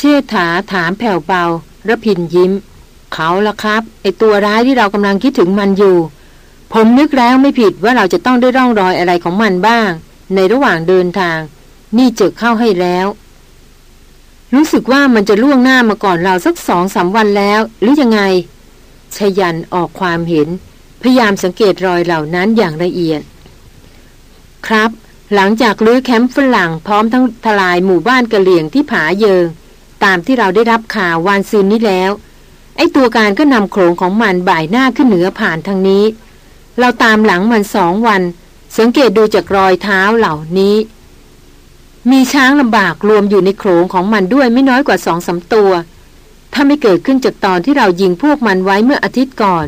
เชษฐาถามแผ่วเบาระพินยิ้ม เขาละครับ ไอตัวร้ายที่เรากำลังคิดถึงมันอยู่ ผมนึกแล้วไม่ผิดว่าเราจะต้องได้ร่องรอยอะไรของมันบ้าง ในระหว่างเดินทาง นี่เจอเข้าให้แล้ว รู้สึกว่ามันจะล่วงหน้ามาก่อนเราสักสองสาวันแล้ว หรือยังไงชยันออกความเห็น พยายามสังเกตรอยเหล่านั้นอย่างละเอียด ครับ หลังจากลื้อแคมป์ฝรั่งพร้อมทั้งทลายหมู่บ้านกะเหลี่ยงที่ผาเยิง ตามที่เราได้รับข่าววานซืนนี้แล้ว ไอ้ตัวการก็นำโขงของมันบ่ายหน้าขึ้นเหนือผ่านทางนี้ เราตามหลังมันสองวัน สังเกตดูจากรอยเท้าเหล่านี้ มีช้างลำบากรวมอยู่ในโขงของมันด้วยไม่น้อยกว่าสองสาตัว ถ้าไม่เกิดขึ้นจากตอนที่เรายิงพวกมันไว้เมื่ออาทิตย์ก่อน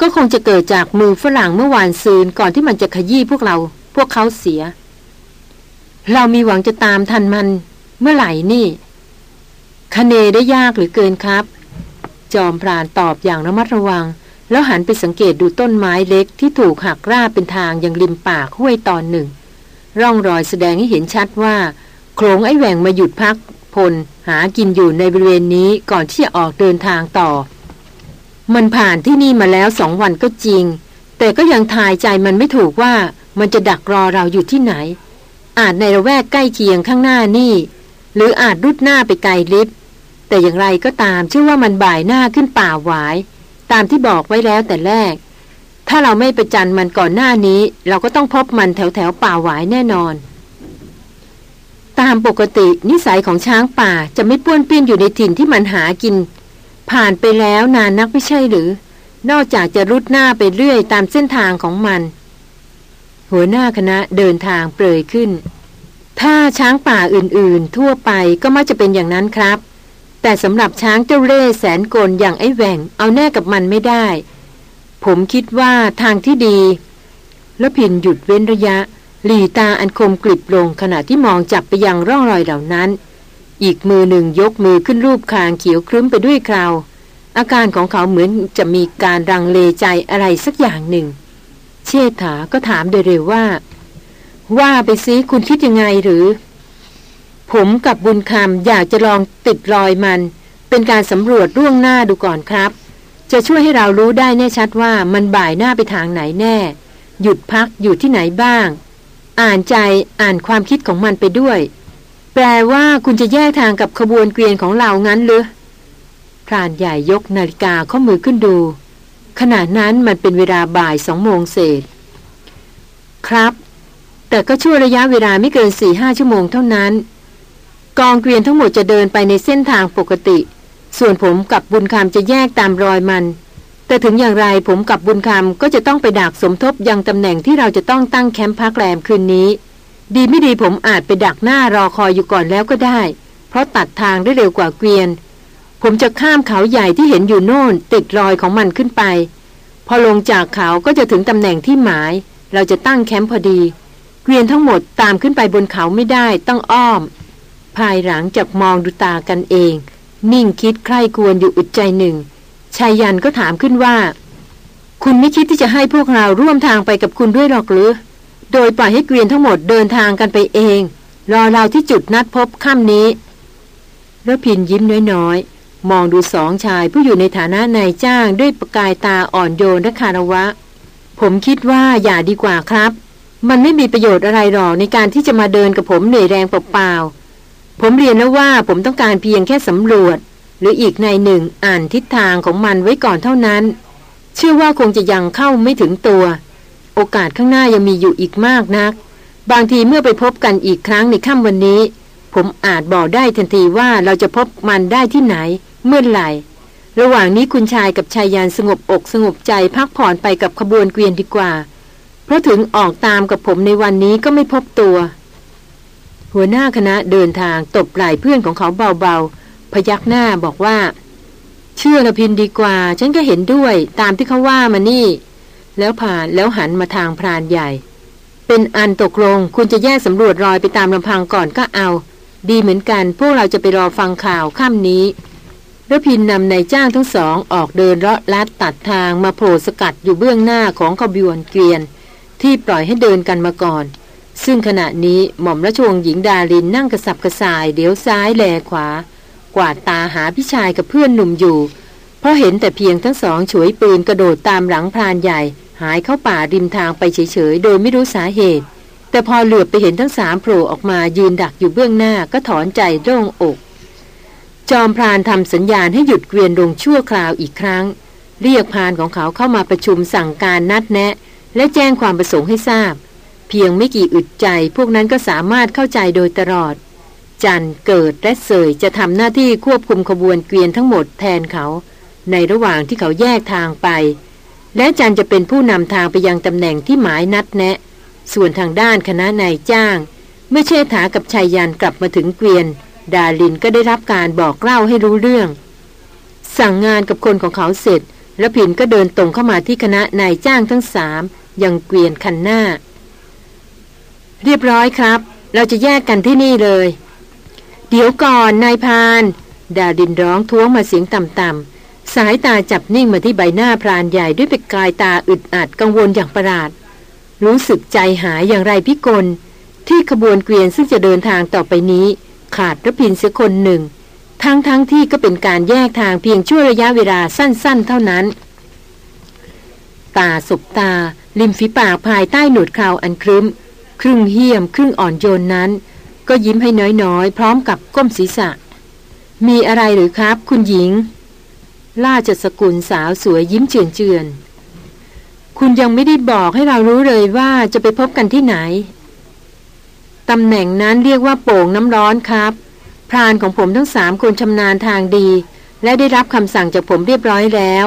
ก็คงจะเกิดจากมือฝรั่งเมื่อวานซืนก่อนที่มันจะขยี้พวกเรา พวกเขาเสีย เรามีหวังจะตามทันมัน เมื่อไหร่นี่ คเนได้ยากหรือเกินครับ จอมพรานตอบอย่างระมัดระวัง แล้วหันไปสังเกตดูต้นไม้เล็กที่ถูกหักราบเป็นทางยังริมปากห้วยตอนหนึ่ง ร่องรอยแสดงให้เห็นชัดว่าโครงไอ้แหว่งมาหยุดพักพลหากินอยู่ในบริเวณนี้ก่อนที่จะออกเดินทางต่อ มันผ่านที่นี่มาแล้วสองวันก็จริง แต่ก็ยังทายใจมันไม่ถูกว่ามันจะดักรอเราอยู่ที่ไหน อาจในระแวกใกล้เคียงข้างหน้านี่ หรืออาจรุดหน้าไปไกลลิฟ แต่อย่างไรก็ตามเชื่อว่ามันบ่ายหน้าขึ้นป่าหวาย ตามที่บอกไว้แล้วแต่แรก ถ้าเราไม่ประจันมันก่อนหน้านี้ เราก็ต้องพบมันแถวแถวป่าหวายแน่นอน ตามปกตินิสัยของช้างป่าจะไม่ป้วนเปี้ยนอยู่ในถิ่นที่มันหากิน ผ่านไปแล้วนานนักไม่ใช่หรือ นอกจากจะรุดหน้าไปเรื่อยตามเส้นทางของมัน หัวหน้าคณะเดินทางเปรยขึ้น ถ้าช้างป่าอื่นๆ ทั่วไปก็มักจะเป็นอย่างนั้นครับ แต่สำหรับช้างเจ้าเร่แสนกลอย่างไอ้แหว่ง เอาแน่กับมันไม่ได้ ผมคิดว่าทางที่ดีแล้วพินหยุดเว้นระยะ หลีตาอันคมกริบลงขณะที่มองจับไปยังร่องรอยเหล่านั้น อีกมือหนึ่งยกมือขึ้นรูปคางเขียวครึ้มไปด้วยคราว อาการของเขาเหมือนจะมีการรังเลใจอะไรสักอย่างหนึ่ง เชษฐาก็ถามโดยเร็วว่า ว่าไปซิคุณคิดยังไงหรือ ผมกับบุญคำอยากจะลองติดรอยมัน เป็นการสำรวจร่วงหน้าดูก่อนครับ จะช่วยให้เรารู้ได้แน่ชัดว่ามันบ่ายหน้าไปทางไหนแน่ หยุดพักอยู่ที่ไหนบ้าง อ่านใจอ่านความคิดของมันไปด้วย แปลว่าคุณจะแยกทางกับขบวนเกวียนของเรางั้นหรือพรานใหญ่ยกนาฬิกาข้อมือขึ้นดู ขณะนั้นมันเป็นเวลาบ่ายสองโมงเศษ ครับ แต่ก็ช่วระยะเวลาไม่เกินสี่ห้าชั่วโมงเท่านั้น กองเกวียนทั้งหมดจะเดินไปในเส้นทางปกติ ส่วนผมกับบุญคำจะแยกตามรอยมัน แต่ถึงอย่างไรผมกับบุญคำก็จะต้องไปดักสมทบยังตำแหน่งที่เราจะต้องตั้งแคมป์พักแรมคืนนี้ ดีไม่ดีผมอาจไปดักหน้ารอคอยอยู่ก่อนแล้วก็ได้ เพราะตัดทางได้เร็วกว่าเกวียน ผมจะข้ามเขาใหญ่ที่เห็นอยู่โน่น ติดรอยของมันขึ้นไป พอลงจากเขาก็จะถึงตำแหน่งที่หมาย เราจะตั้งแคมป์พอดี เกวียนทั้งหมดตามขึ้นไปบนเขาไม่ได้ต้องอ้อม ภายหลังจากมองดูตากันเอง นิ่งคิดใคร่ควรอยู่อึดใจหนึ่งชายยันก็ถามขึ้นว่า คุณไม่คิดที่จะให้พวกเราร่วมทางไปกับคุณด้วยหรอกหรือ โดยปล่อยให้เกวียนทั้งหมดเดินทางกันไปเอง รอเราที่จุดนัดพบค่ำนี้ระพินยิ้มน้อยๆ มองดูสองชายผู้อยู่ในฐานะนายจ้างด้วยประกายตาอ่อนโยนและคารวะ ผมคิดว่าอย่าดีกว่าครับ มันไม่มีประโยชน์อะไรหรอกในการที่จะมาเดินกับผมเหนื่อยแรงเปล่าๆ ผมเรียนแล้วว่าผมต้องการเพียงแค่สำรวจ หรืออีกในหนึ่งอ่านทิศทางของมันไว้ก่อนเท่านั้น เชื่อว่าคงจะยังเข้าไม่ถึงตัว โอกาสข้างหน้ายังมีอยู่อีกมากนัก บางทีเมื่อไปพบกันอีกครั้งในค่ำวันนี้ ผมอาจบอกได้ทันทีว่าเราจะพบมันได้ที่ไหน เมื่อไหร่ ระหว่างนี้คุณชายกับชายยานสงบอกสงบใจพักผ่อนไปกับขบวนเกวียนดีกว่า เพราะถึงออกตามกับผมในวันนี้ก็ไม่พบตัว หัวหน้าคณะเดินทางตบไหล่เพื่อนของเขาเบาๆ พยักหน้าบอกว่า เชื่อละพินดีกว่า ฉันก็เห็นด้วยตามที่เขาว่ามานี่ แล้วผ่านแล้วหันมาทางพรานใหญ่ เป็นอันตกลงคุณจะแยกสำรวจรอยไปตามลำพังก่อนก็เอา ดีเหมือนกันพวกเราจะไปรอฟังข่าวค่ำนี้ระพินนำนายจ้างทั้งสองออกเดินเลาะลัดตัดทางมาโผล่สกัดอยู่เบื้องหน้าของขบวนเกวียน ที่ปล่อยให้เดินกันมาก่อน ซึ่งขณะนี้หม่อมราชวงศ์หญิงดาลินนั่งกระสับกระส่ายเดี๋ยวซ้ายแลขวา กวาดตาหาพี่ชายกับเพื่อนหนุ่มอยู่ เพราะเห็นแต่เพียงทั้งสองฉวยปืนกระโดดตามหลังพรานใหญ่ หายเข้าป่าริมทางไปเฉยๆ โดยไม่รู้สาเหตุ แต่พอเหลือบไปเห็นทั้งสามโผล่ออกมายืนดักอยู่เบื้องหน้าก็ถอนใจโล่งอก จอมพรานทำสัญญาณให้หยุดเกวียนลงชั่วคราวอีกครั้ง เรียกพรานของเขาเข้ามาประชุมสั่งการนัดแนะ และแจ้งความประสงค์ให้ทราบ เพียงไม่กี่อึดใจพวกนั้นก็สามารถเข้าใจโดยตลอด จันเกิดและเสยจะทำหน้าที่ควบคุมขบวนเกวียนทั้งหมดแทนเขา ในระหว่างที่เขาแยกทางไป และจันจะเป็นผู้นำทางไปยังตำแหน่งที่หมายนัดแนะ ส่วนทางด้านคณะนายจ้าง เมื่อเชษฐากับชายยันกลับมาถึงเกวียน ดาลินก็ได้รับการบอกเล่าให้รู้เรื่อง สั่งงานกับคนของเขาเสร็จ แล้วผินก็เดินตรงเข้ามาที่คณะนายจ้างทั้งสามยังเกวียนคันหน้า เรียบร้อยครับ เราจะแยกกันที่นี่เลย เดี๋ยวก่อนนายพาน ดาดินร้องท้วงมาเสียงต่ำๆสายตาจับนิ่งมาที่ใบหน้าพรานใหญ่ด้วยเป็นกายตาอึดอัดกังวลอย่างประหลาด รู้สึกใจหายอย่างไรพิกล ที่ขบวนเกวียนซึ่งจะเดินทางต่อไปนี้ ขาดระพินเสียคนหนึ่ง ทั้งๆทที่ก็เป็นการแยกทางเพียงชั่วระยะเวลาสั้น ๆ เท่านั้นตาสบตา ริมฝีปากภายใต้หนวดคราวอันครึ้ม ครึ่งเหี้ยม ครึ่งอ่อนโยนนั้น ก็ยิ้มให้น้อยๆ พร้อมกับก้มศีรษะ มีอะไรหรือครับ คุณหญิง ล่าจะสกุลสาวสวยยิ้มเจือนเจือนคุณยังไม่ได้บอกให้เรารู้เลยว่าจะไปพบกันที่ไหน ตำแหน่งนั้นเรียกว่าโป่งน้ำร้อนครับ พรานของผมทั้งสามคนชำนาญทางดี และได้รับคำสั่งจากผมเรียบร้อยแล้ว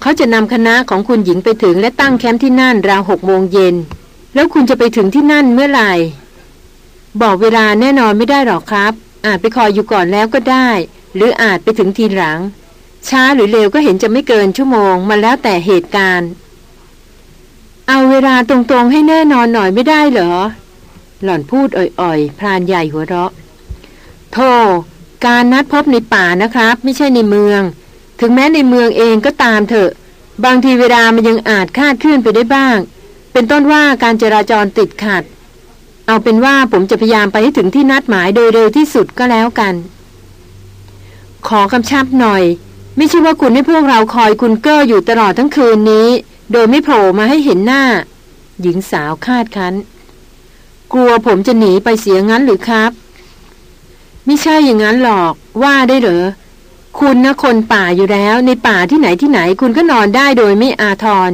เขาจะนำคณะของคุณหญิงไปถึงและตั้งแคมป์ที่นั่นราวหกโมงเย็น แล้วคุณจะไปถึงที่นั่นเมื่อไหร่ บอกเวลาแน่นอนไม่ได้หรอกครับ อาจไปคอยอยู่ก่อนแล้วก็ได้ หรืออาจไปถึงทีหลัง ช้าหรือเร็วก็เห็นจะไม่เกินชั่วโมงมาแล้วแต่เหตุการณ์ เอาเวลาตรงๆให้แน่นอนหน่อยไม่ได้เหรอ หล่อนพูดอ่อยๆ พรานใหญ่หัวเราะโธ่การนัดพบในป่านะครับ ไม่ใช่ในเมือง ถึงแม้ในเมืองเองก็ตามเถอะ บางทีเวลามันยังอาจคาดเคลื่อนไปได้บ้าง เป็นต้นว่าการจราจรติดขัด เอาเป็นว่าผมจะพยายามไปให้ถึงที่นัดหมายโดยเร็วที่สุดก็แล้วกัน ขอกำชับหน่อย ไม่ใช่ว่าคุณให้พวกเราคอยคุณเกอ้ออยู่ตลอดทั้งคืนนี้ โดยไม่โผล่มาให้เห็นหน้า หญิงสาวคาดคันกลัวผมจะหนีไปเสียงั้นหรือครับ ไม่ใช่อย่างนั้นหรอกว่าได้เหรอคุณนะคนป่าอยู่แล้ว ในป่าที่ไหนที่ไหนคุณก็นอนได้โดยไม่อาทร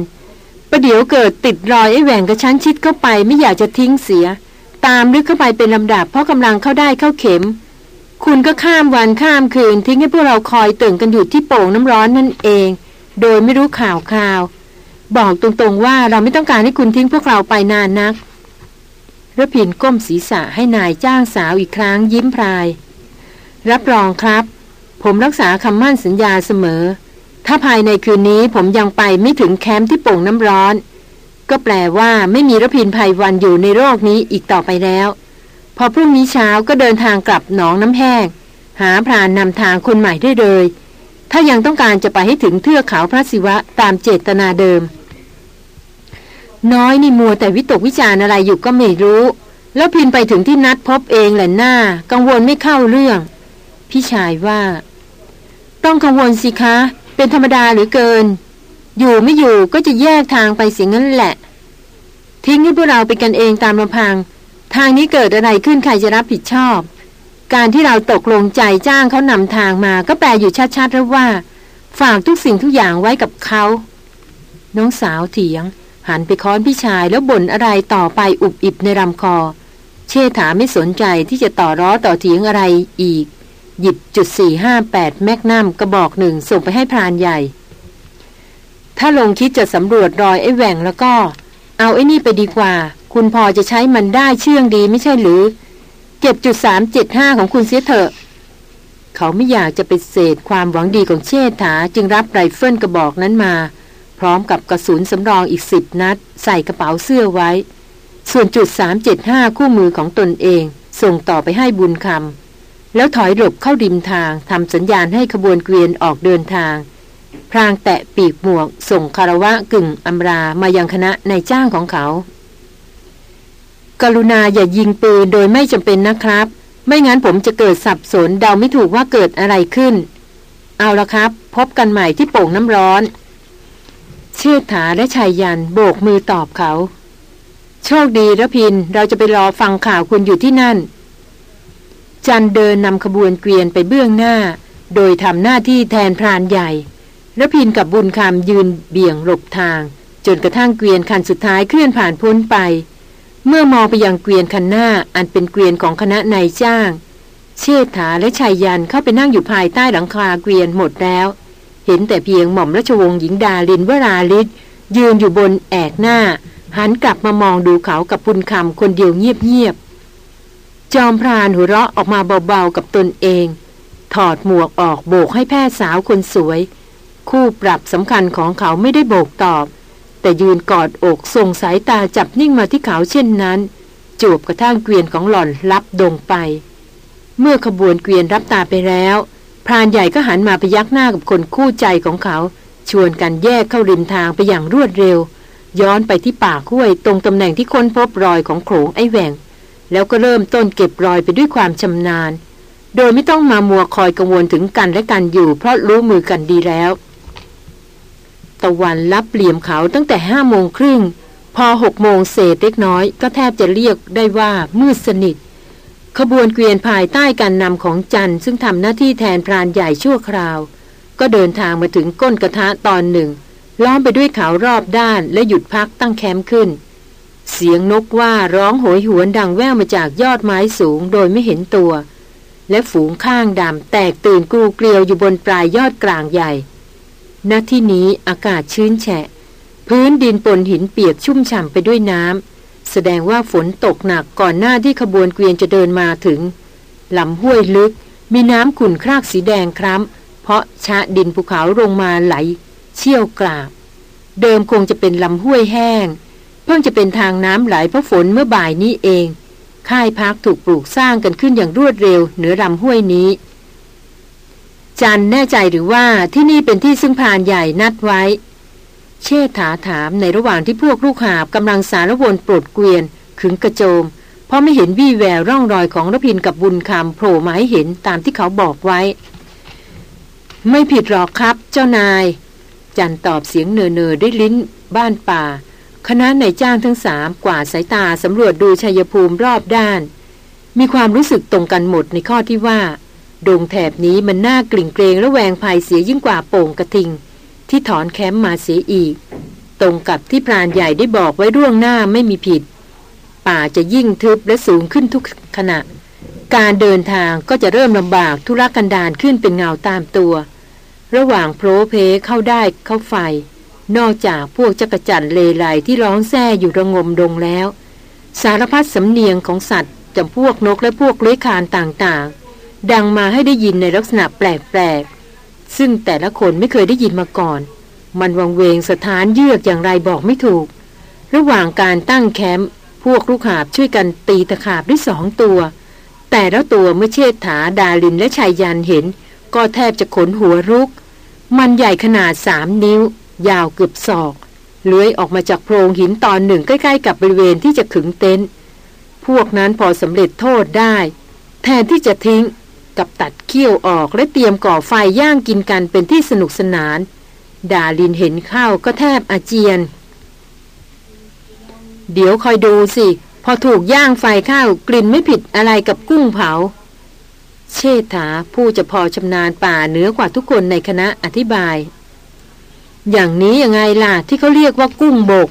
ประเดี๋ยวเกิดติดรอยไอ้แหว่งกระชั้นชิดเข้าไปไม่อยากจะทิ้งเสีย ตามลึกเข้าไปเป็นลำดับเพราะกำลังเข้าได้เข้าเข็ม คุณก็ข้ามวันข้ามคืน ทิ้งให้พวกเราคอยตื่นกันอยู่ที่โป่งน้ำร้อนนั่นเอง โดยไม่รู้ข่าวข่าว บอกตรงๆว่าเราไม่ต้องการให้คุณทิ้งพวกเราไปนานนักระพินก้มศีรษะให้นายจ้างสาวอีกครั้งยิ้มพราย รับรองครับ ผมรักษาคำมั่นสัญญาเสมอ ถ้าภายในคืนนี้ผมยังไปไม่ถึงแคมป์ที่โป่งน้ำร้อน ก็แปลว่าไม่มีรพินภัยวันอยู่ในโลกนี้อีกต่อไปแล้ว พอพรุ่งนี้เช้าก็เดินทางกลับหนองน้ำแห้ง หาพรานนำทางคนใหม่ได้เลย ถ้ายังต้องการจะไปให้ถึงเทือกเขาพระศิวะตามเจตนาเดิม น้อยนี่มัวแต่วิตกวิจารอะไรอยู่ก็ไม่รู้ แล้วพินไปถึงที่นัดพบเองแหละหน้า กังวลไม่เข้าเรื่อง พี่ชายว่า ต้องกังวลสิคะ เป็นธรรมดาหรือเกิน อยู่ไม่อยู่ก็จะแยกทางไปเสียงั้นแหละ ทิ้งให้พวกเราไปกันเองตามลำพัง ทางนี้เกิดอะไรขึ้นใครจะรับผิดชอบ การที่เราตกลงใจจ้างเขานำทางมา ก็แปลอยู่ชัดๆแล้วว่า ฝากทุกสิ่งทุกอย่างไว้กับเขา น้องสาวเถียง หันไปค้อนพี่ชายแล้วบ่นอะไรต่อไปอุบอิบในลำคอ เชษฐาไม่สนใจที่จะต่อร้อต่อเถียงอะไรอีก หยิบจุดสี่ห้าแปดแมกนัมกระบอกหนึ่งส่งไปให้พรานใหญ่ ถ้าลงคิดจะสำรวจรอยไอ้แหว่งแล้วก็ เอาไอ้นี่ไปดีกว่า คุณพอจะใช้มันได้เชื่องดีไม่ใช่หรือ เก็บจุดสามเจ็ดห้าของคุณเสียเถอะ เขาไม่อยากจะปฏิเสธความหวังดีของเชษฐาจึงรับไรเฟิลกระบอกนั้นมา พร้อมกับกระสุนสำรองอีกสิบนัด ใส่กระเป๋าเสื้อไว้ ส่วนจุดสามเจ็ดห้าคู่มือของตนเอง ส่งต่อไปให้บุญคำ แล้วถอยหลบเข้าริมทางทำสัญญาณให้ขบวนเกวียนออกเดินทาง พลางแตะปีกหมวก ส่งคารวะกึ่งอำลามายังคณะนายจ้างของเขา กรุณาอย่ายิงปืนโดยไม่จำเป็นนะครับ ไม่งั้นผมจะเกิดสับสนเดาไม่ถูกว่าเกิดอะไรขึ้น เอาละครับ พบกันใหม่ที่โป่งน้ำร้อน เชิดถาและชายยันโบกมือตอบเขา โชคดีระพินเราจะไปรอฟังข่าวคุณอยู่ที่นั่น จันเดินนำขบวนเกวียนไปเบื้องหน้า โดยทำหน้าที่แทนพรานใหญ่ระพินกับบุญคำยืนเบี่ยงหลบทาง จนกระทั่งเกวียนคันสุดท้ายเคลื่อนผ่านพ้นไป เมื่อมองไปยังเกวียนคันหน้าอันเป็นเกวียนของคณะนายจ้าง เชษฐาและชายยันเข้าไปนั่งอยู่ภายใต้หลังคาเกวียนหมดแล้ว เห็นแต่เพียงหม่อมราชวงศ์หญิงดาลินวราลิศยืนอยู่บนแอกหน้า หันกลับมามองดูเขากับปุณคำคนเดียวเงียบ จอมพรานหัวเราะออกมาเบาๆกับตนเอง ถอดหมวกออกโบกให้แพทย์สาวคนสวย คู่ปรับสำคัญของเขาไม่ได้โบกตอบ แต่ยืนกอดอกส่งสายตาจับนิ่งมาที่เขาเช่นนั้น จูบกระทั่งเกวียนของหล่อนรับดงไป เมื่อขบวนเกวียนรับตาไปแล้ว พรานใหญ่ก็หันมาพยักหน้ากับคนคู่ใจของเขา ชวนกันแยกเข้าริมทางไปอย่างรวดเร็ว ย้อนไปที่ป่าห้วยตรงตำแหน่งที่ค้นพบรอยของโขงไอแหวง แล้วก็เริ่มต้นเก็บรอยไปด้วยความชำนาญ โดยไม่ต้องมามัวคอยกังวลถึงกันและกันอยู่ เพราะรู้มือกันดีแล้ว ตะวันรับเหลี่ยมเขาตั้งแต่ห้าโมงครึ่ง พอหกโมงเศษเล็กน้อย ก็แทบจะเรียกได้ว่ามืดสนิท ขบวนเกวียนภายใต้การนำของจันซึ่งทำหน้าที่แทนพรานใหญ่ชั่วคราว ก็เดินทางมาถึงก้นกระทะตอนหนึ่ง ล้อมไปด้วยเขารอบด้านและหยุดพักตั้งแคมป์ขึ้น เสียงนกว่าร้องโหยหวนดังแว่วมาจากยอดไม้สูงโดยไม่เห็นตัว และฝูงข้างดำแตกตื่นกรูเกลียวอยู่บนปลายยอดกลางใหญ่ ณที่นี้อากาศชื้นแฉะ พื้นดินปนหินเปียกชุ่มฉ่ำไปด้วยน้ำแสดงว่าฝนตกหนักก่อนหน้าที่ขบวนเกวียนจะเดินมาถึงลำห้วยลึก มีน้ำขุ่นครากสีแดงคล้ำเพราะชะดินภูเขาลงมาไหล เชี่ยวกราบ เดิมคงจะเป็นลำห้วยแห้ง พิ่งจะเป็นทางน้ำไหลเพราะฝนเมื่อบ่ายนี้เอง ค่ายพักถูกปลูกสร้างกันขึ้นอย่างรวดเร็วเหนือลำห้วยนี้ จันแน่ใจหรือว่าที่นี่เป็นที่ซึ่งพานใหญ่นัดไว้ เชษฐาถามในระหว่างที่พวกลูกหาบกำลังสารวนปลดเกวียน ขึงกระโจม เพราะไม่เห็นวี่แววร่องรอยของรพินกับบุญคำโผล่มาให้เห็นตามที่เขาบอกไว้ ไม่ผิดหรอกครับ เจ้านาย จันตอบเสียงเนอเนอด้วยลิ้น บ้านป่า คณะนายจ้างทั้งสามกว่าสายตาสำรวจดูชัยภูมิรอบด้าน มีความรู้สึกตรงกันหมดในข้อที่ว่า ดงแถบนี้มันน่ากลิ่งเกรงและแวงภัยเสียยิ่งกว่าโป่งกระทิง ที่ถอนแคมป์มาเสียอีก ตรงกับที่พรานใหญ่ได้บอกไว้ร่วงหน้าไม่มีผิด ป่าจะยิ่งทึบและสูงขึ้นทุกขณะ การเดินทางก็จะเริ่มลำบากทุรกันดารขึ้นเป็นเงาตามตัว ระหว่างโผลเพเข้าได้เข้าไฟ นอกจากพวกจักจั่นเลไลที่ร้องแซ่อยู่ระงมดงแล้ว สารพัดสำเนียงของสัตว์จำพวกนกและพวกเลื้อยคานต่างๆ ดังมาให้ได้ยินในลักษณะแปลกๆ ซึ่งแต่ละคนไม่เคยได้ยินมาก่อน มันวังเวงสถานเยือกอย่างไรบอกไม่ถูก ระหว่างการตั้งแคมป์พวกลูกหาบช่วยกันตีตะขาบได้สองตัว แต่แล้วตัวเมื่อเชษฐาดารินและไชยยันต์เห็น ก็แทบจะขนหัวลุก มันใหญ่ขนาดสามนิ้ว ยาวเกือบศอก เลื้อยออกมาจากโพรงหินตอนหนึ่งใกล้ๆ กับบริเวณที่จะขึงเต็นท์พวกนั้นพอสำเร็จโทษได้ แทนที่จะทิ้งกลับตัดเขี้ยวออกและเตรียมก่อไฟย่างกินกันเป็นที่สนุกสนาน ดารินเห็นเข้าก็แทบอาเจียน เดี๋ยวคอยดูสิ พอถูกย่างไฟข้าวกลิ่นไม่ผิดอะไรกับกุ้งเผา เชษฐาผู้จะพอชำนาญป่าเหนือกว่าทุกคนในคณะอธิบาย อย่างนี้ยังไงล่ะที่เขาเรียกว่ากุ้งบก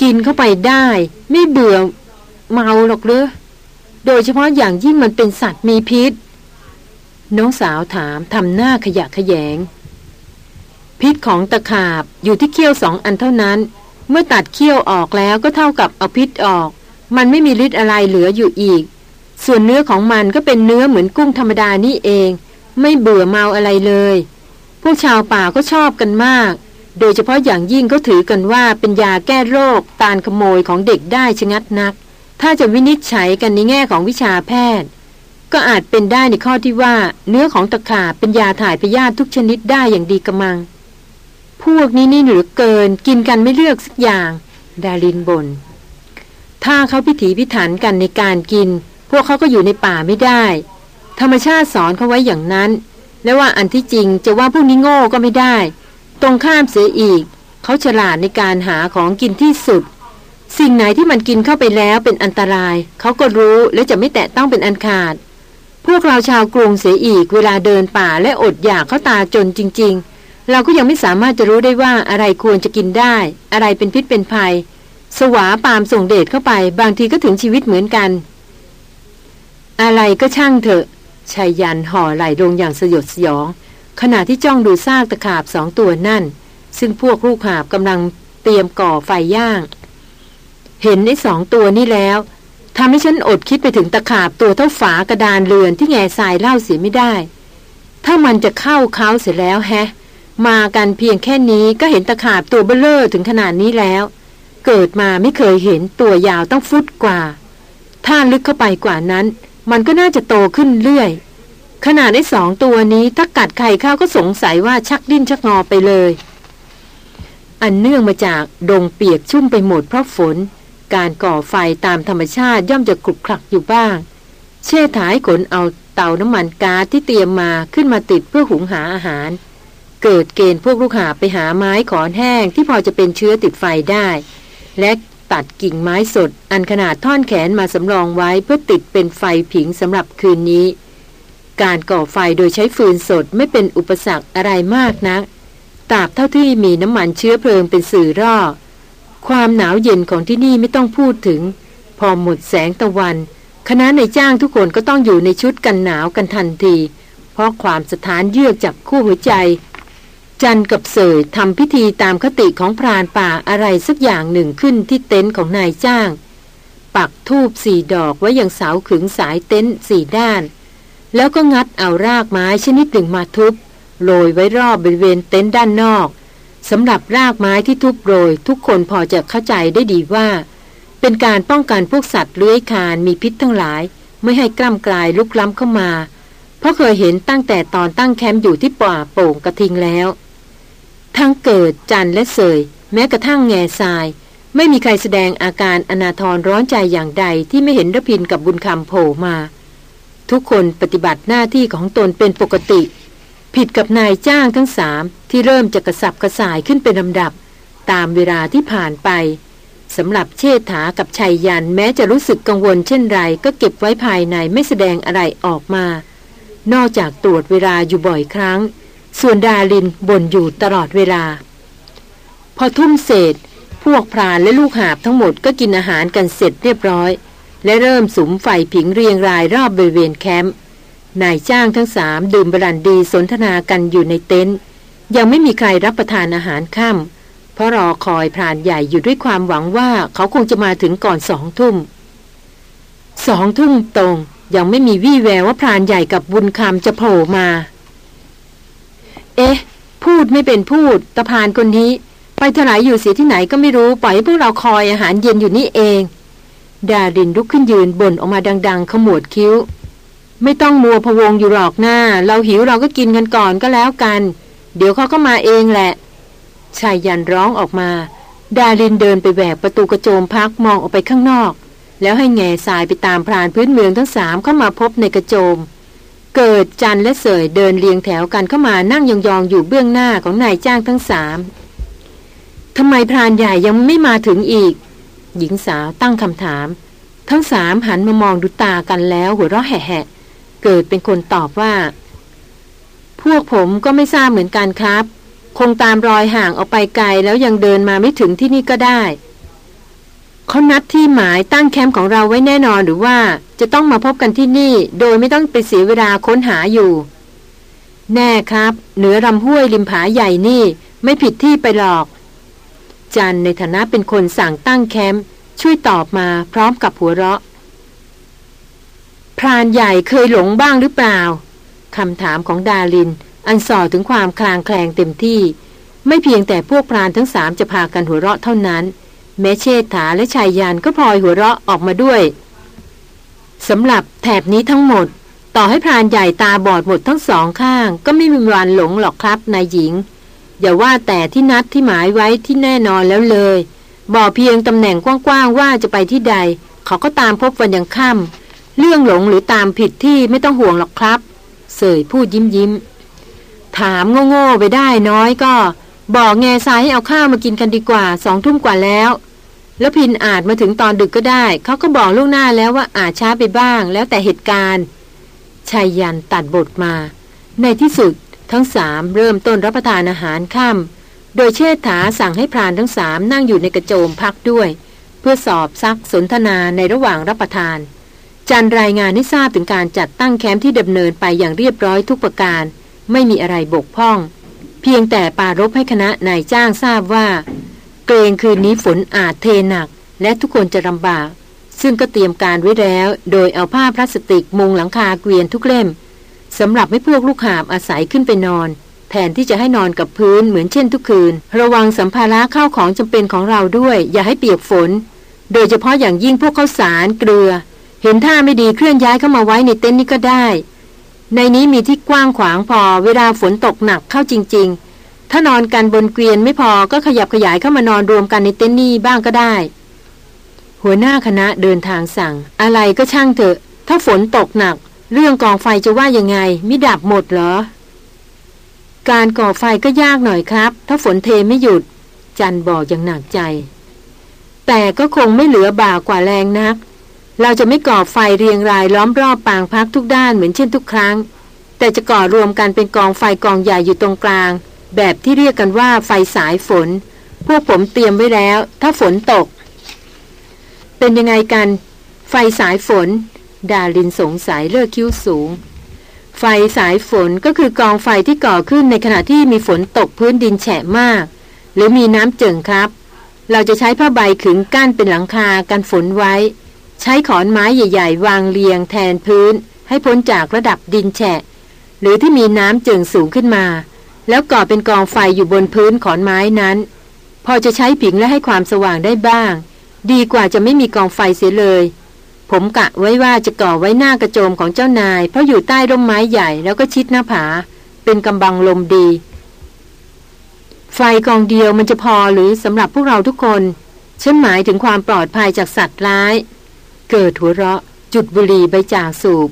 กินเข้าไปได้ ไม่เบื่อเมาหรอกเรือโดยเฉพาะอย่างยิ่งมันเป็นสัตว์มีพิษ น้องสาวถามทำหน้าขยะขยง พิษของตะขาบอยู่ที่เขี้ยวสองอันเท่านั้น เมื่อตัดเขี้ยวออกแล้วก็เท่ากับเอาพิษออก มันไม่มีฤทธิ์อะไรเหลืออยู่อีก ส่วนเนื้อของมันก็เป็นเนื้อเหมือนกุ้งธรรมดานี่เอง ไม่เบื่อเมาอะไรเลย พวกชาวป่าก็ชอบกันมาก โดยเฉพาะอย่างยิ่งก็ถือกันว่าเป็นยาแก้โรค ตานขโมยของเด็กได้ชะงัดนัก ถ้าจะวินิจฉัยกันในแง่ของวิชาแพทย์ ก็อาจเป็นได้ในข้อที่ว่า เนื้อของตะขาบเป็นยาถ่ายพยาธิทุกชนิดได้อย่างดีกระมัง พวกนี้นี่หนือเกินกินกันไม่เลือกสักอย่าง ดารินบนถ้าเขาพิถีพิถันกันในการกิน พวกเขาก็อยู่ในป่าไม่ได้ ธรรมชาติสอนเขาไว้อย่างนั้น และว่าอันที่จริงจะว่าพวกนี้โง่ก็ไม่ได้ ตรงข้ามเสียอีก เขาฉลาดในการหาของกินที่สุด สิ่งไหนที่มันกินเข้าไปแล้วเป็นอันตราย เขาก็รู้และจะไม่แตะต้องเป็นอันขาด พวกเราชาวกรุงเสียอีกเวลาเดินป่าและอดอยากเขาตาจนจริง ๆ เราก็ยังไม่สามารถจะรู้ได้ว่าอะไรควรจะกินได้ อะไรเป็นพิษเป็นภัย สวาปามส่งเดชเข้าไป บางทีก็ถึงชีวิตเหมือนกัน อะไรก็ช่างเถอะ ชายยันห่อไหลลงอย่างสยดสยอง ขณะที่จ้องดูซากตะขาบสองตัวนั่น ซึ่งพวกลูกหาบกำลังเตรียมก่อไฟย่าง เห็นไอ้สองตัวนี้แล้วทำให้ฉันอดคิดไปถึงตะขาบตัวเท่าฝากระดานเรือนที่แง่ทรายเล่าเสียไม่ได้ ถ้ามันจะเข้าเขาเสร็จแล้วแฮะ มากันเพียงแค่นี้ก็เห็นตะขาบตัวเบลเลอร์ถึงขนาดนี้แล้ว เกิดมาไม่เคยเห็นตัวยาวต้องฟุตกว่า ถ้าลึกเข้าไปกว่านั้น มันก็น่าจะโตขึ้นเรื่อย ขนาดไอ้สองตัวนี้ถ้ากัดไข่ข้าวก็สงสัยว่าชักดิ้นชักงอไปเลย อันเนื่องมาจากดงเปียกชุ่มไปหมดเพราะฝน การก่อไฟตามธรรมชาติย่อมจะกรุกคลักอยู่บ้าง เช่ถ่ายขนเอาเตาน้ำมันก๊าซที่เตรียมมาขึ้นมาติดเพื่อหุงหาอาหาร เกิดเกณฑ์พวกลูกหาไปหาไม้ขอนแห้งที่พอจะเป็นเชื้อติดไฟได้ และ ตัดกิ่งไม้สด อันขนาดท่อนแขนมาสำรองไว้เพื่อติดเป็นไฟผิงสำหรับคืนนี้ การก่อไฟโดยใช้ฟืนสดไม่เป็นอุปสรรคอะไรมากนะักตราบเท่าที่มีน้ำมันเชื้อเพลิงเป็นสื่อร่อ ความหนาวเย็นของที่นี่ไม่ต้องพูดถึง พอหมดแสงตะวัน คณะในจ้างทุกคนก็ต้องอยู่ในชุดกันหนาวกันทันที เพราะความสถานเยือกจับคู่หัวใจ จันกับเสยทำพิธีตามคติของพรานป่าอะไรสักอย่างหนึ่งขึ้นที่เต็นท์ของนายจ้าง ปักทูบสี่ดอกไว้อย่างเสาขึงสายเต็นท์สี่ด้าน แล้วก็งัดเอารากไม้ชนิดหนึ่งมาทุบโรยไว้รอบบริเวณเต็นท์ด้านนอกสำหรับรากไม้ที่ทุบโรย ทุกคนพอจะเข้าใจได้ดีว่า เป็นการป้องกันพวกสัตว์เลื้อยคานมีพิษทั้งหลาย ไม่ให้กล้ามกลายลุกล้ำเข้ามา เพราะเคยเห็นตั้งแต่ตอนตั้งแคมป์อยู่ที่ป่าโป่งกระทิงแล้ว ทั้งเกิดจันและเสย แม้กระทั่งแง่ทราย ไม่มีใครแสดงอาการอนาทรร้อนใจอย่างใดที่ไม่เห็นรพินกับบุญคำโผล่มา ทุกคนปฏิบัติหน้าที่ของตนเป็นปกติ ผิดกับนายจ้างทั้งสามที่เริ่มจะกระสับกระส่ายขึ้นเป็นลำดับ ตามเวลาที่ผ่านไปสำหรับเชษฐากับชัยยันแม้จะรู้สึกกังวลเช่นไร ก็เก็บไว้ภายในไม่แสดงอะไรออกมา นอกจากตรวจเวลาอยู่บ่อยครั้ง ส่วนดาลินบ่นอยู่ตลอดเวลา พอทุ่มเศษพวกพรานและลูกหาบทั้งหมดก็กินอาหารกันเสร็จเรียบร้อย และเริ่มสุมไฟผิงเรียงรายรอบบริเวณแคมป์นายจ้างทั้งสามดื่มบรันดีสนทนากันอยู่ในเต็นท์ยังไม่มีใครรับประทานอาหารค่ำเพราะรอคอยพรานใหญ่อยู่ด้วยความหวังว่าเขาคงจะมาถึงก่อนสองทุ่มสองทุ่มตรงยังไม่มีวี่แววว่าพรานใหญ่กับบุญคำจะโผล่มา เอ๊ะ พูดไม่เป็นพูดตะพานคนนี้ ไปถลายอยู่เสียที่ไหนก็ไม่รู้ ปล่อยให้พวกเราคอยอาหารเย็นอยู่นี่เอง ดาดินลุกขึ้นยืนบ่นออกมาดัง ๆ ขมวดคิ้ว ไม่ต้องมัวพวงอยู่หรอกหน้า เราหิวเราก็กินกันก่อนก็แล้วกัน เดี๋ยวเขาก็มาเองแหละชายยันร้องออกมา ดารินเดินไปแหวกประตูกระโจมพักมองออกไปข้างนอก แล้วให้แง่ทรายไปตามพรานพื้นเมืองทั้งสามเข้ามาพบในกระโจม เกิดจันและเสยเดินเรียงแถวกันเข้ามานั่งยองๆอยู่เบื้องหน้าของนายจ้างทั้งสามทำไมพรานใหญ่ยังไม่มาถึงอีก หญิงสาวตั้งคำถาม ทั้งสามหันมามองดูตากันแล้วหัวเราะแหะเกิดเป็นคนตอบว่า พวกผมก็ไม่ทราบเหมือนกันครับ คงตามรอยห่างออกไปไกลแล้วยังเดินมาไม่ถึงที่นี่ก็ได้ เขานัดที่หมายตั้งแคมป์ของเราไว้แน่นอนหรือว่าจะต้องมาพบกันที่นี่ โดยไม่ต้องไปเสียเวลาค้นหาอยู่ แน่ครับ เหนือลำห้วยริมผาใหญ่นี่ ไม่ผิดที่ไปหรอก จันในฐานะเป็นคนสั่งตั้งแคมป์ช่วยตอบมาพร้อมกับหัวเราะ พรานใหญ่เคยหลงบ้างหรือเปล่าคำถามของดาลิน อันส่อถึงความคลางแคลงเต็มที่ ไม่เพียงแต่พวกพรานทั้งสามจะพากันหัวเราะเท่านั้น แม้เชษฐาและชายยานก็พลอยหัวเราะออกมาด้วยสำหรับแถบนี้ทั้งหมด ต่อให้พรานใหญ่ตาบอดหมดทั้งสองข้าง ก็ไม่มีวันหลงหรอกครับนายหญิง อย่าว่าแต่ที่นัดที่หมายไว้ที่แน่นอนแล้วเลย บอกเพียงตำแหน่งกว้างๆว่าจะไปที่ใด เขาก็ตามพบวันยังค่ำเรื่องหลงหรือตามผิดที่ไม่ต้องห่วงหรอกครับ เสยพูดยิ้มยิ้มถามโง่ๆไปได้น้อยก็ บอกแง่ซ้ายให้เอาข้าวมากินกันดีกว่าสองทุ่มกว่าแล้ว แล้วพินอาจมาถึงตอนดึกก็ได้ เขาก็บอกล่วงหน้าแล้วว่าอาจช้าไปบ้าง แล้วแต่เหตุการณ์ชายยันตัดบทมา ในที่สุดทั้งสามเริ่มต้นรับประทานอาหารค่ำโดยเชษฐาสั่งให้พรานทั้งสามนั่งอยู่ในกระโจมพักด้วย เพื่อสอบซักสนทนาในระหว่างรับประทาน จันรายงานให้ทราบถึงการจัดตั้งแคมป์ที่ดำเนินไปอย่างเรียบร้อยทุกประการ ไม่มีอะไรบกพร่อง เพียงแต่ปารบให้คณะนายจ้างทราบว่า เกรงคืนนี้ฝนอาจเทหนัก และทุกคนจะลำบาก ซึ่งก็เตรียมการไว้แล้ว โดยเอาผ้าพลาสติกมุงหลังคาเกวียนทุกเล่มสำหรับให้พวกลูกหาบอาศัยขึ้นไปนอน แทนที่จะให้นอนกับพื้นเหมือนเช่นทุกคืน ระวังสัมภาระข้าวของจำเป็นของเราด้วย อย่าให้เปียกฝน โดยเฉพาะอย่างยิ่งพวกข้าวสารเกลือ เห็นท่าไม่ดีเคลื่อนย้ายเข้ามาไว้ในเต็นท์นี้ก็ได้ ในนี้มีที่กว้างขวางพอเวลาฝนตกหนักเข้าจริง ๆ ถ้านอนกันบนเกวียนไม่พอก็ขยับขยายเข้ามานอนรวมกันในเต็นท์นี้บ้างก็ได้ หัวหน้าคณะเดินทางสั่ง อะไรก็ช่างเถอะ ถ้าฝนตกหนัก เรื่องกองไฟจะว่ายังไงมิดับหมดเหรอ การก่อไฟก็ยากหน่อยครับ ถ้าฝนเทไม่หยุด จันบอกอย่างหนักใจ แต่ก็คงไม่เหลือบ่ากว่าแรงนัก เราจะไม่ก่อไฟเรียงรายล้อมรอบปางพักทุกด้านเหมือนเช่นทุกครั้ง แต่จะก่อรวมกันเป็นกองไฟกองใหญ่อยู่ตรงกลาง แบบที่เรียกกันว่าไฟสายฝน พวกผมเตรียมไว้แล้ว ถ้าฝนตก เป็นยังไงกัน ไฟสายฝน ดาลินสงสัยเลือกคิ้วสูง ไฟสายฝนก็คือกองไฟที่ก่อขึ้นในขณะที่มีฝนตกพื้นดินแฉะมาก หรือมีน้ำเจิ่งครับ เราจะใช้ผ้าใบขึงกั้นเป็นหลังคากันฝนไว้ ใช้ขอนไม้ใหญ่ ๆ วางเรียงแทนพื้น ให้พ้นจากระดับดินแฉะ หรือที่มีน้ำเจิ่งสูงขึ้นมา แล้วก่อเป็นกองไฟอยู่บนพื้นขอนไม้นั้น พอจะใช้ผิงและให้ความสว่างได้บ้าง ดีกว่าจะไม่มีกองไฟเสียเลย ผมกะไว้ว่าจะก่อไว้หน้ากระโจมของเจ้านาย เพราะอยู่ใต้ร่มไม้ใหญ่แล้วก็ชิดหน้าผา เป็นกำบังลมดี ไฟกองเดียวมันจะพอหรือสำหรับพวกเราทุกคนฉันหมายถึงความปลอดภัยจากสัตว์ร้าย เกิดหัวเราะ จุดบุหรี่ใบจากสูบ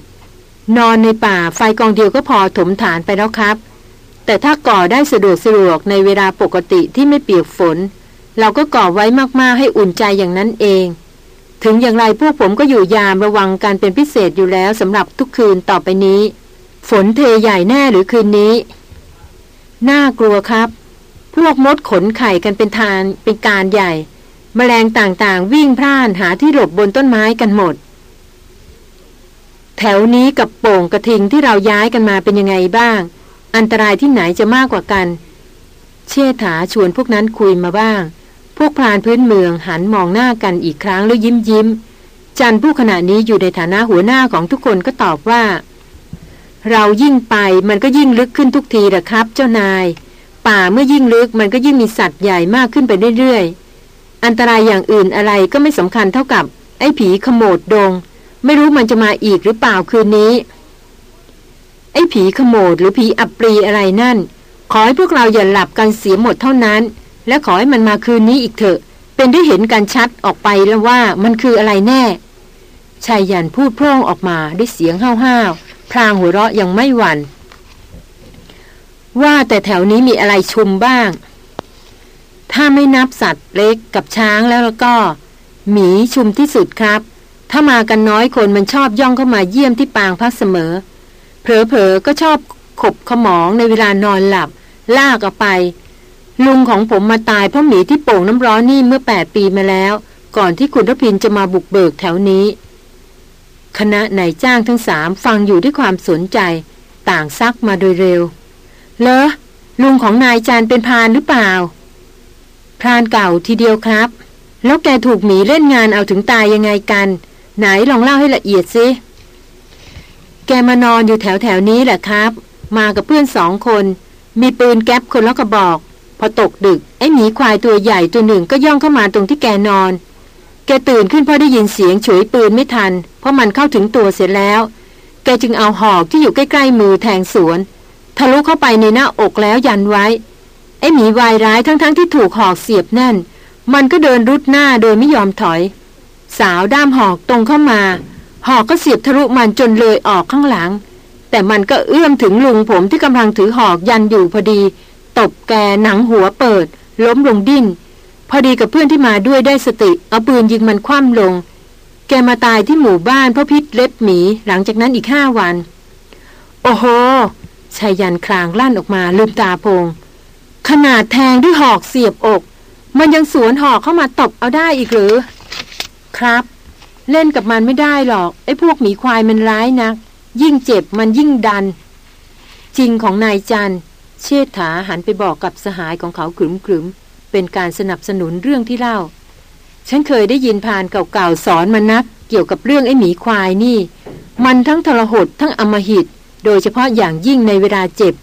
นอนในป่าไฟกองเดียวก็พอถมฐานไปแล้วครับ แต่ถ้าก่อได้สะดวกสะดวกในเวลาปกติที่ไม่เปียกฝน เราก็ก่อไว้มากๆให้อุ่นใจอย่างนั้นเอง ถึงอย่างไรพวกผมก็อยู่ยามระวังการเป็นพิเศษอยู่แล้วสำหรับทุกคืนต่อไปนี้ ฝนเทใหญ่แน่หรือคืนนี้ น่ากลัวครับ พวกมดขนไข่กันเป็นทานเป็นการใหญ่ มแมลงต่างๆ วิ่งพร่านหาที่หลบบนต้นไม้กันหมด แถวนี้กับโป่งกระทิงที่เราย้ายกันมาเป็นยังไงบ้าง อันตรายที่ไหนจะมากกว่ากัน เชษฐาชวนพวกนั้นคุยมาบ้าง พวกพรานพื้นเมืองหันมองหน้ากันอีกครั้งแล้วยิ้มยิ้มจันผู้ขณะนี้อยู่ในฐานะหัวหน้าของทุกคนก็ตอบว่า เรายิ่งไปมันก็ยิ่งลึกขึ้นทุกทีละครับ เจ้านาย ป่าเมื่อยิ่งลึกมันก็ยิ่งมีสัตว์ใหญ่มากขึ้นไปเรื่อยๆ อันตรายอย่างอื่นอะไรก็ไม่สำคัญเท่ากับ ไอ้ผีขโมดดง ไม่รู้มันจะมาอีกหรือเปล่าคืนนี้ ไอ้ผีขโมดหรือผีอับปรีอะไรนั่น ขอให้พวกเราอย่าหลับกันเสียหมดเท่านั้น และขอให้มันมาคืนนี้อีกเถอะ เป็นได้เห็นกันชัดออกไปแล้วว่ามันคืออะไรแน่ชายยันพูดพร่องออกมาด้วยเสียงห้าวๆพรางหัวเราะยังไม่หวัน่นว่าแต่แถวนี้มีอะไรชุมบ้าง ถ้าไม่นับสัตว์เล็กกับช้างแล้วแล้วก็ หมีชุมที่สุดครับ ถ้ามากันน้อยคนมันชอบย่องเข้ามาเยี่ยมที่ปางพักเสมอ เผลอๆก็ชอบขบขมองในเวลานอนหลับ ลากออกไป ลุงของผมมาตายเพราะหมีที่โป่งน้ำร้อนนี่เมื่อแปดปีมาแล้ว ก่อนที่คุณรพินจะมาบุกเบิกแถวนี้ คณะนายจ้างทั้งสามฟังอยู่ด้วยความสนใจ ต่างซักมาโดยเร็ว เลอลุงของนายจานเป็นพานหรือเปล่า พรานเก่าทีเดียวครับ แล้วแกถูกหมีเล่นงานเอาถึงตายยังไงกัน ไหนลองเล่าให้ละเอียดสิแกมานอนอยู่แถวแถวนี้แหละครับ มากับเพื่อนสองคน มีปืนแก๊ปคนละกระบอก พอตกดึก ไอ้หมีควายตัวใหญ่ตัวหนึ่งก็ย่องเข้ามาตรงที่แกนอน แกตื่นขึ้นเพราะได้ยินเสียงฉวยปืนไม่ทัน เพราะมันเข้าถึงตัวเสร็จแล้ว แกจึงเอาหอกที่อยู่ใกล้ๆมือแทงสวน ทะลุเข้าไปในหน้าอกแล้วยันไว้ ไอหมีวายร้ายทั้งๆทที่ถูกหอกเสียบแน่น มันก็เดินรุดหน้าโดยไม่ยอมถอย สาวด้ามหอกตรงเข้ามา หอกก็เสียบทะลุมันจนเลยออกข้างหลัง แต่มันก็เอื้อมถึงลุงผมที่กำลังถือหอกยันอยู่พอดี ตบแกหนังหัวเปิด ล้มลงดิ้น พอดีกับเพื่อนที่มาด้วยได้สติ เอาปืนยิงมันคว่ำลง แกมาตายที่หมู่บ้านเพราะพิษเล็บหมีหลังจากนั้นอีกห้าวัน โอ้โหชายยันคลางลั่นออกมาลืมตาโพง ขนาดแทงด้วยหอกเสียบอก มันยังสวนหอกเข้ามาตบเอาได้อีกหรือ ครับ เล่นกับมันไม่ได้หรอก ไอ้พวกหมีควายมันร้ายนัก ยิ่งเจ็บมันยิ่งดัน จริงของนายจัน เชษฐาหันไปบอกกับสหายของเขาขรึมๆเป็นการสนับสนุนเรื่องที่เล่า ฉันเคยได้ยินผ่านเก่าๆสอนมานัก เกี่ยวกับเรื่องไอ้หมีควายนี่ มันทั้งทรหดทั้งอมหิต โดยเฉพาะอย่างยิ่งในเวลาเจ็บ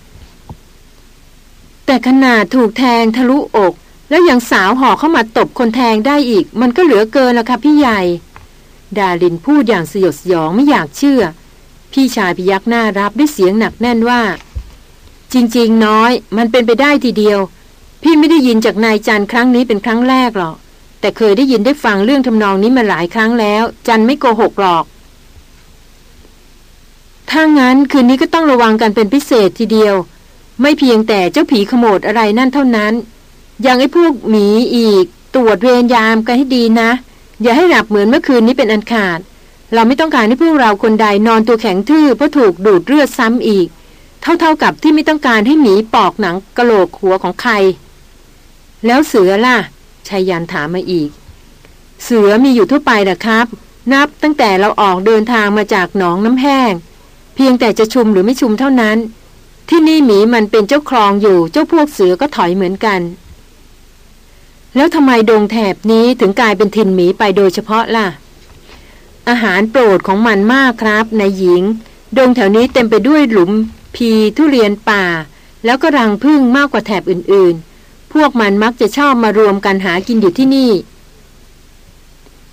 แต่ขนาดถูกแทงทะลุอก แล้วยังสาวห่อเข้ามาตบคนแทงได้อีก มันก็เหลือเกินละค่ะพี่ใหญ่ ดาลินพูดอย่างสยดสยองไม่อยากเชื่อ พี่ชายพยักหน้ารับด้วยเสียงหนักแน่นว่า จริง ๆ น้อย มันเป็นไปได้ทีเดียว พี่ไม่ได้ยินจากนายจันครั้งนี้เป็นครั้งแรกหรอกแต่เคยได้ยินได้ฟังเรื่องทำนองนี้มาหลายครั้งแล้ว จันไม่โกหกหรอก ถ้างั้นคืนนี้ก็ต้องระวังกันเป็นพิเศษทีเดียว ไม่เพียงแต่เจ้าผีขโมดอะไรนั่นเท่านั้น ยังไอ้พวกหมีอีก ตรวจเวรยามกันให้ดีนะ อย่าให้หลับเหมือนเมื่อคืนนี้เป็นอันขาด เราไม่ต้องการให้พวกเราคนใดนอนตัวแข็งทื่อเพราะถูกดูดเลือดซ้ำอีก เท่าๆกับที่ไม่ต้องการให้หมีปอกหนังกระโหลกหัวของใคร แล้วเสือล่ะชายยันถามมาอีก เสือมีอยู่ทั่วไปนะครับ นับตั้งแต่เราออกเดินทางมาจากหนองน้ำแห้ง เพียงแต่จะชุมหรือไม่ชุมเท่านั้น ที่นี่หมีมันเป็นเจ้าครองอยู่ เจ้าพวกเสือก็ถอยเหมือนกัน แล้วทำไมดงแถบนี้ถึงกลายเป็นถิ่นหมีไปโดยเฉพาะล่ะ อาหารโปรดของมันมากครับนายหญิง ดงแถวนี้เต็มไปด้วยหลุม พีทุเรียนป่า แล้วก็รังพึ่งมากกว่าแถบอื่นๆ พวกมันมักจะชอบมารวมกันหากินอยู่ที่นี่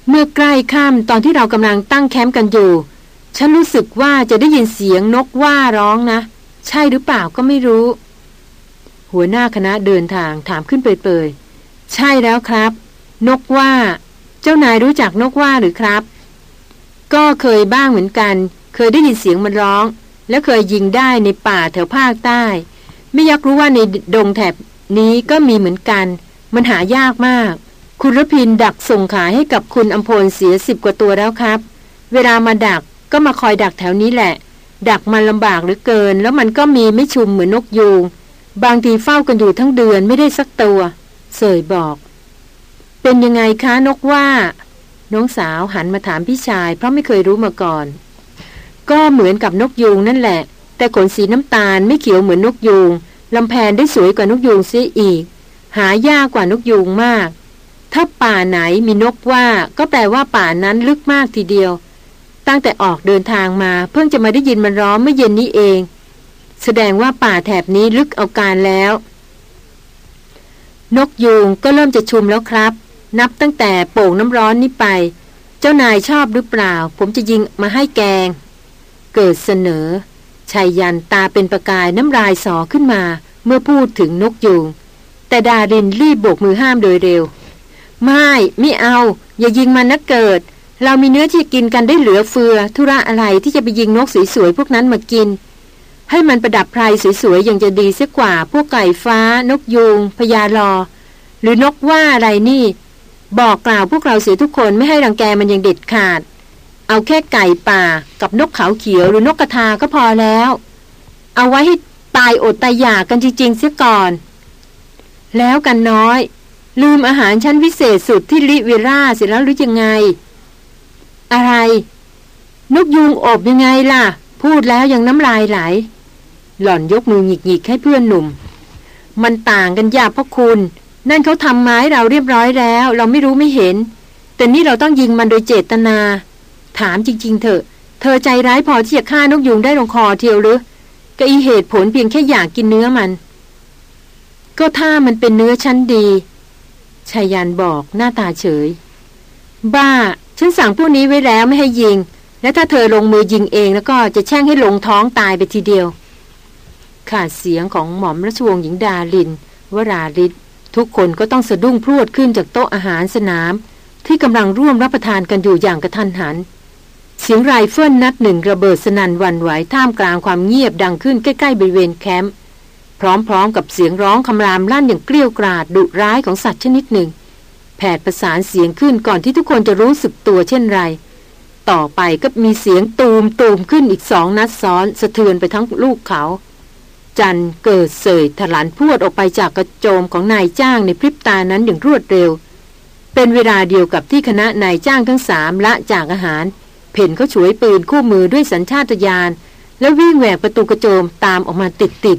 เมื่อใกล้ค่ำตอนที่เรากำลังตั้งแคมป์กันอยู่ ฉันรู้สึกว่าจะได้ยินเสียงนกว่าร้องนะ ใช่หรือเปล่าก็ไม่รู้ หัวหน้าคณะเดินทางถามขึ้นเปยๆ ใช่แล้วครับ นกว่า เจ้านายรู้จักนกว่าหรือครับ ก็เคยบ้างเหมือนกัน เคยได้ยินเสียงมันร้อง และเคยยิงได้ในป่าแถวภาคใต้ ไม่อยากรู้ว่าในดงแถบนี้ก็มีเหมือนกัน มันหายากมาก คุณรพินดักส่งขายให้กับคุณอัมพลเสียสิบกว่าตัวแล้วครับ เวลามาดักก็มาคอยดักแถวนี้แหละ ดักมันลำบากหรือเกิน แล้วมันก็มีไม่ชุมเหมือนนกยูง บางทีเฝ้ากันอยู่ทั้งเดือนไม่ได้สักตัว เสยบอก เป็นยังไงคะนกว่า น้องสาวหันมาถามพี่ชาย เพราะไม่เคยรู้มาก่อน ก็เหมือนกับนกยูงนั่นแหละ แต่ขนสีน้ำตาลไม่เขียวเหมือนนกยูงลำแพนได้สวยกว่านกยูงเสียอีก หายากกว่านกยูงมาก ถ้าป่าไหนมีนกว่า ก็แปลว่าป่านั้นลึกมากทีเดียว ตั้งแต่ออกเดินทางมาเพิ่งจะมาได้ยินมันร้องเมื่อเย็นนี้เอง แสดงว่าป่าแถบนี้ลึกเอาการแล้ว นกยูงก็เริ่มจะชุมแล้วครับ นับตั้งแต่โป่งน้ำร้อนนี้ไป เจ้านายชอบหรือเปล่า ผมจะยิงมาให้แกง เกิดเสนอชายยันตาเป็นประกายน้ำลายสอขึ้นมาเมื่อพูดถึงนกยูงแต่ดารินรีบโบกมือห้ามโดยเร็ว ไม่ ไม่เอา อย่ายิงมันนะเกิด เรามีเนื้อที่กินกันได้เหลือเฟือ ธุระอะไรที่จะไปยิงนกสวยๆพวกนั้นมากิน ให้มันประดับไพรสวยๆยังจะดีเสียกว่า พวกไก่ฟ้า นกยูงพญาลอ หรือนกว่าอะไรนี่ บอกกล่าวพวกเราเสียทุกคนไม่ให้รังแกมันยังเด็ดขาด เอาแค่ไก่ป่ากับนกเขาเขียวหรือนกกระทาก็พอแล้ว เอาไว้ให้ตายอดตายอยากกันจริงๆเสียก่อน แล้วกันน้อย ลืมอาหารชั้นวิเศษสุดที่ลิเวราเสร็จแล้วหรือยังไง อะไร นกยุงอบยังไงล่ะ พูดแล้วยังน้ำลายไหล หล่อนยกมือหงิกหงิกให้เพื่อนหนุ่ม มันต่างกันยากพ่อคุณ นั่นเขาทำไม้เราเรียบร้อยแล้ว เราไม่รู้ไม่เห็น แต่นี่เราต้องยิงมันโดยเจตนา ถามจริง ๆ เถอะ เธอใจร้ายพอที่จะฆ่านกยุงได้ลงคอเทียวหรือก็อีเหตุผลเพียงแค่อยากกินเนื้อมัน ก็ถ้ามันเป็นเนื้อชั้นดีชายันบอกหน้าตาเฉย บ้า ฉันสั่งพวกนี้ไว้แล้วไม่ให้ยิง และถ้าเธอลงมือยิงเองแล้วก็จะแช่งให้ลงท้องตายไปทีเดียว ขาดเสียงของหม่อมราชวงศ์หญิงดาลิน วราลิศทุกคนก็ต้องสะดุ้งพรวดขึ้นจากโต๊ะอาหารสนาม ที่กำลังร่วมรับประทานกันอยู่อย่างกะทันหัน เสียงไรเฟิลนัดหนึ่งระเบิดสนั่นหวั่นไหวท่ามกลางความเงียบดังขึ้นใกล้ๆบริเวณแคมป์พร้อมๆกับเสียงร้องคำรามลั่นอย่างเกรี้ยวกราดดุร้ายของสัตว์ชนิดหนึ่ง แผดประสานเสียงขึ้นก่อนที่ทุกคนจะรู้สึกตัวเช่นไร ต่อไปก็มีเสียงตูมตูมขึ้นอีกสองนัดซ้อน สะเทือนไปทั้งลูกเขา จันเกิดเสยถลันพวดออกไปจากกระโจมของนายจ้างในพริบตานั้นอย่างรวดเร็ว เป็นเวลาเดียวกับที่คณะนายจ้างทั้งสามละจากอาหาร เพ่นเขาฉวยปืนคู่มือด้วยสัญชาตญาณแล้ววิ่งแหวกประตูกระโจมตามออกมาติดติด